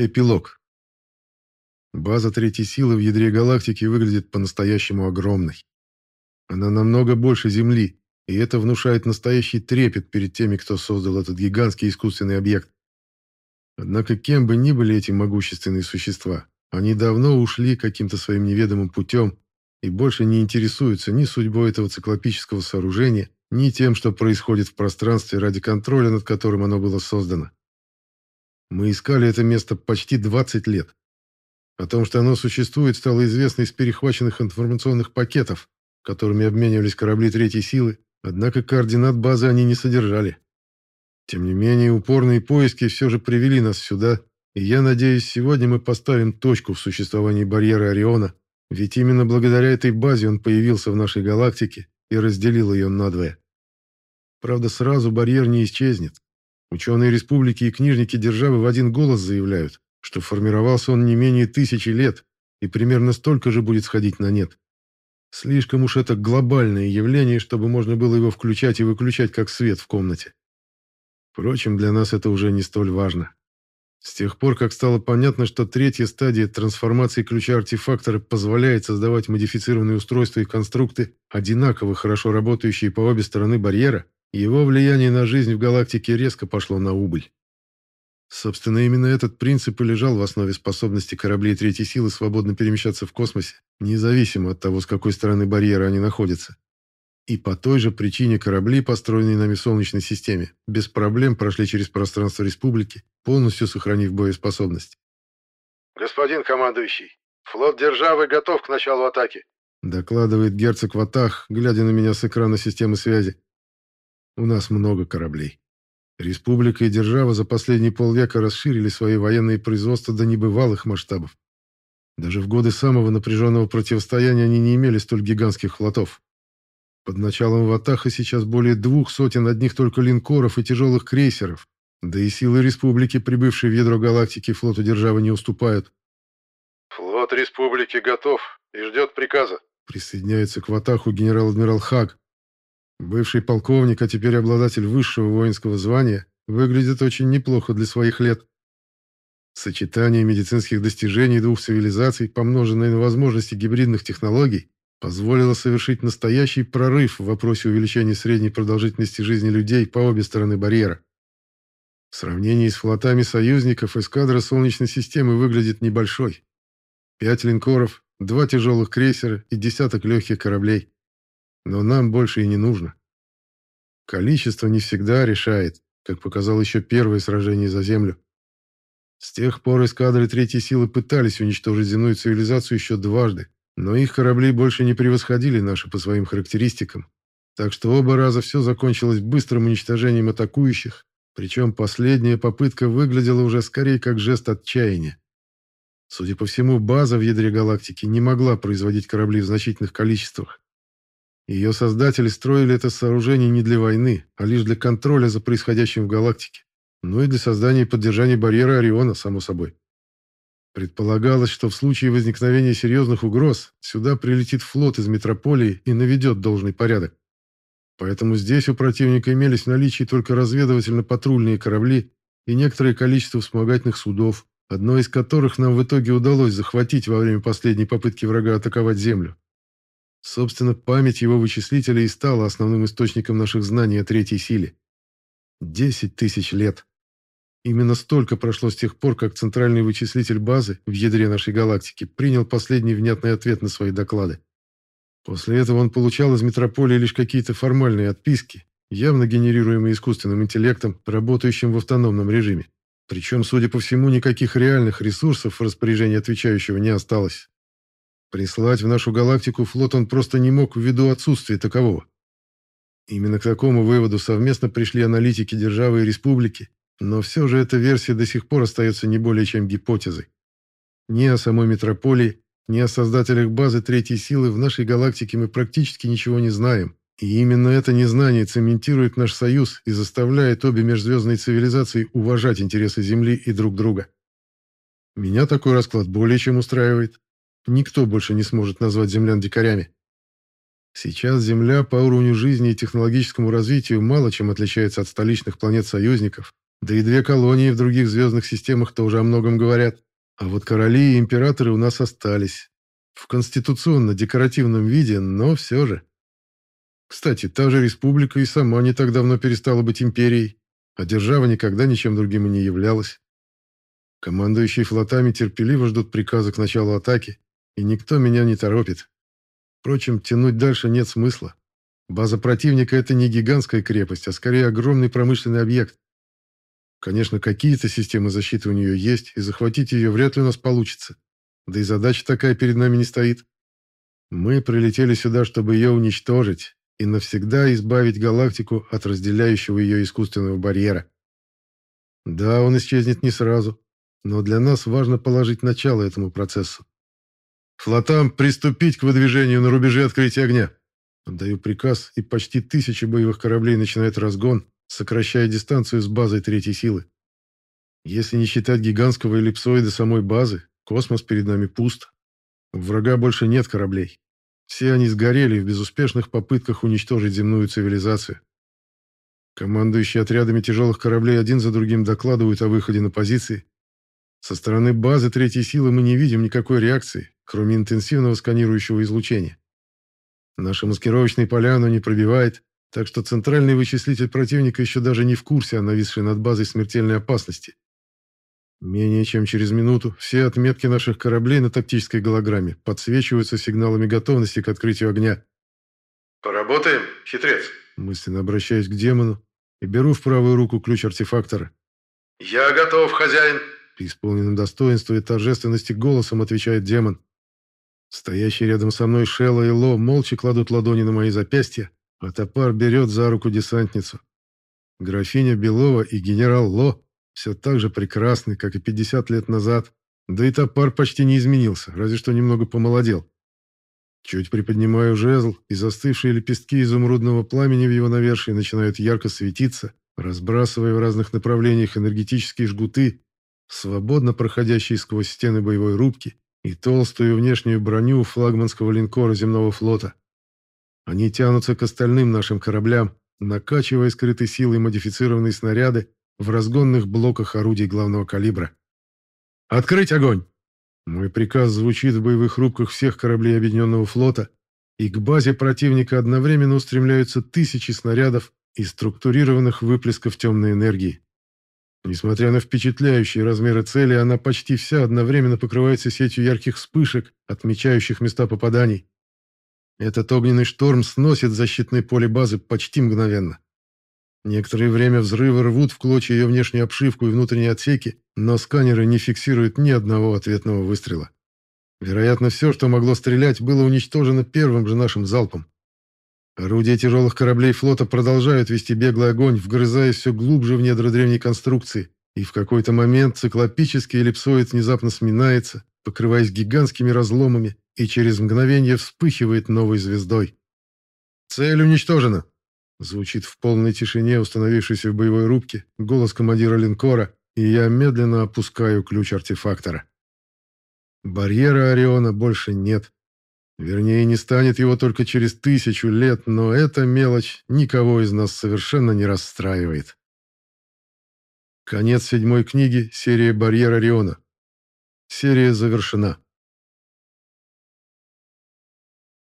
Эпилог. База третьей силы в ядре галактики выглядит по-настоящему огромной. Она намного больше Земли, и это внушает настоящий трепет перед теми, кто создал этот гигантский искусственный объект. Однако кем бы ни были эти могущественные существа, они давно ушли каким-то своим неведомым путем и больше не интересуются ни судьбой этого циклопического сооружения, ни тем, что происходит в пространстве ради контроля, над которым оно было создано. Мы искали это место почти 20 лет. О том, что оно существует, стало известно из перехваченных информационных пакетов, которыми обменивались корабли третьей силы, однако координат базы они не содержали. Тем не менее, упорные поиски все же привели нас сюда, и я надеюсь, сегодня мы поставим точку в существовании барьера Ориона, ведь именно благодаря этой базе он появился в нашей галактике и разделил ее надвое. Правда, сразу барьер не исчезнет. Ученые республики и книжники державы в один голос заявляют, что формировался он не менее тысячи лет и примерно столько же будет сходить на нет. Слишком уж это глобальное явление, чтобы можно было его включать и выключать как свет в комнате. Впрочем, для нас это уже не столь важно. С тех пор, как стало понятно, что третья стадия трансформации ключа артефактора позволяет создавать модифицированные устройства и конструкты, одинаково хорошо работающие по обе стороны барьера, его влияние на жизнь в галактике резко пошло на убыль. Собственно, именно этот принцип и лежал в основе способности кораблей третьей силы свободно перемещаться в космосе, независимо от того, с какой стороны барьера они находятся. И по той же причине корабли, построенные нами в Солнечной системе, без проблем прошли через пространство Республики, полностью сохранив боеспособность. «Господин командующий, флот державы готов к началу атаки», докладывает герцог Ватах, глядя на меня с экрана системы связи. У нас много кораблей. Республика и держава за последние полвека расширили свои военные производства до небывалых масштабов. Даже в годы самого напряженного противостояния они не имели столь гигантских флотов. Под началом Ватаха сейчас более двух сотен одних только линкоров и тяжелых крейсеров, да и силы республики, прибывшие в ядро галактики, флоту державы не уступают. «Флот республики готов и ждет приказа», присоединяется к Ватаху генерал-адмирал Хаг, Бывший полковник, а теперь обладатель высшего воинского звания, выглядит очень неплохо для своих лет. Сочетание медицинских достижений двух цивилизаций, помноженное на возможности гибридных технологий, позволило совершить настоящий прорыв в вопросе увеличения средней продолжительности жизни людей по обе стороны барьера. В сравнении с флотами союзников эскадра Солнечной системы выглядит небольшой. Пять линкоров, два тяжелых крейсера и десяток легких кораблей. Но нам больше и не нужно. Количество не всегда решает, как показало еще первое сражение за Землю. С тех пор эскадры Третьей Силы пытались уничтожить земную цивилизацию еще дважды, но их корабли больше не превосходили наши по своим характеристикам. Так что оба раза все закончилось быстрым уничтожением атакующих, причем последняя попытка выглядела уже скорее как жест отчаяния. Судя по всему, база в ядре галактики не могла производить корабли в значительных количествах. Ее создатели строили это сооружение не для войны, а лишь для контроля за происходящим в галактике. Ну и для создания и поддержания барьера Ориона, само собой. Предполагалось, что в случае возникновения серьезных угроз сюда прилетит флот из метрополии и наведет должный порядок. Поэтому здесь у противника имелись в наличии только разведывательно-патрульные корабли и некоторое количество вспомогательных судов, одно из которых нам в итоге удалось захватить во время последней попытки врага атаковать Землю. Собственно, память его вычислителя и стала основным источником наших знаний о третьей силе. Десять тысяч лет. Именно столько прошло с тех пор, как центральный вычислитель базы в ядре нашей галактики принял последний внятный ответ на свои доклады. После этого он получал из метрополии лишь какие-то формальные отписки, явно генерируемые искусственным интеллектом, работающим в автономном режиме. Причем, судя по всему, никаких реальных ресурсов в распоряжении отвечающего не осталось. Прислать в нашу галактику флот он просто не мог ввиду отсутствия такового. Именно к такому выводу совместно пришли аналитики державы и республики, но все же эта версия до сих пор остается не более чем гипотезой. Ни о самой метрополии, ни о создателях базы третьей силы в нашей галактике мы практически ничего не знаем, и именно это незнание цементирует наш союз и заставляет обе межзвездные цивилизации уважать интересы Земли и друг друга. Меня такой расклад более чем устраивает. Никто больше не сможет назвать землян дикарями. Сейчас Земля по уровню жизни и технологическому развитию мало чем отличается от столичных планет союзников, Да и две колонии в других звездных системах тоже о многом говорят. А вот короли и императоры у нас остались. В конституционно-декоративном виде, но все же. Кстати, та же республика и сама не так давно перестала быть империей, а держава никогда ничем другим и не являлась. Командующие флотами терпеливо ждут приказа к началу атаки, и никто меня не торопит. Впрочем, тянуть дальше нет смысла. База противника — это не гигантская крепость, а скорее огромный промышленный объект. Конечно, какие-то системы защиты у нее есть, и захватить ее вряд ли у нас получится. Да и задача такая перед нами не стоит. Мы прилетели сюда, чтобы ее уничтожить и навсегда избавить галактику от разделяющего ее искусственного барьера. Да, он исчезнет не сразу, но для нас важно положить начало этому процессу. Флотам приступить к выдвижению на рубеже открытия огня. Отдаю приказ, и почти тысячи боевых кораблей начинает разгон, сокращая дистанцию с базой третьей силы. Если не считать гигантского эллипсоида самой базы, космос перед нами пуст. У врага больше нет кораблей. Все они сгорели в безуспешных попытках уничтожить земную цивилизацию. Командующие отрядами тяжелых кораблей один за другим докладывают о выходе на позиции. Со стороны базы третьей силы мы не видим никакой реакции, кроме интенсивного сканирующего излучения. Наши маскировочные поля оно не пробивает, так что центральный вычислитель противника еще даже не в курсе о нависшей над базой смертельной опасности. Менее чем через минуту все отметки наших кораблей на тактической голограмме подсвечиваются сигналами готовности к открытию огня. «Поработаем, хитрец?» Мысленно обращаюсь к демону и беру в правую руку ключ артефактора. «Я готов, хозяин!» При исполненном достоинстве и торжественности голосом отвечает демон. Стоящие рядом со мной Шелла и Ло молча кладут ладони на мои запястья, а топар берет за руку десантницу. Графиня Белова и генерал Ло все так же прекрасны, как и 50 лет назад, да и топар почти не изменился, разве что немного помолодел. Чуть приподнимаю жезл, и застывшие лепестки изумрудного пламени в его навершии начинают ярко светиться, разбрасывая в разных направлениях энергетические жгуты, свободно проходящие сквозь стены боевой рубки и толстую внешнюю броню флагманского линкора земного флота. Они тянутся к остальным нашим кораблям, накачивая скрытой силой модифицированные снаряды в разгонных блоках орудий главного калибра. «Открыть огонь!» Мой приказ звучит в боевых рубках всех кораблей Объединенного флота, и к базе противника одновременно устремляются тысячи снарядов и структурированных выплесков темной энергии. Несмотря на впечатляющие размеры цели, она почти вся одновременно покрывается сетью ярких вспышек, отмечающих места попаданий. Этот огненный шторм сносит защитное поле базы почти мгновенно. Некоторое время взрывы рвут в клочья ее внешнюю обшивку и внутренние отсеки, но сканеры не фиксируют ни одного ответного выстрела. Вероятно, все, что могло стрелять, было уничтожено первым же нашим залпом. Орудия тяжелых кораблей флота продолжают вести беглый огонь, вгрызаясь все глубже в недра древней конструкции, и в какой-то момент циклопический эллипсоид внезапно сминается, покрываясь гигантскими разломами, и через мгновение вспыхивает новой звездой. «Цель уничтожена!» Звучит в полной тишине, установившейся в боевой рубке, голос командира линкора, и я медленно опускаю ключ артефактора. Барьера Ориона больше нет. Вернее, не станет его только через тысячу лет, но эта мелочь никого из нас совершенно не расстраивает. Конец седьмой книги, серия «Барьер Ориона». Серия завершена.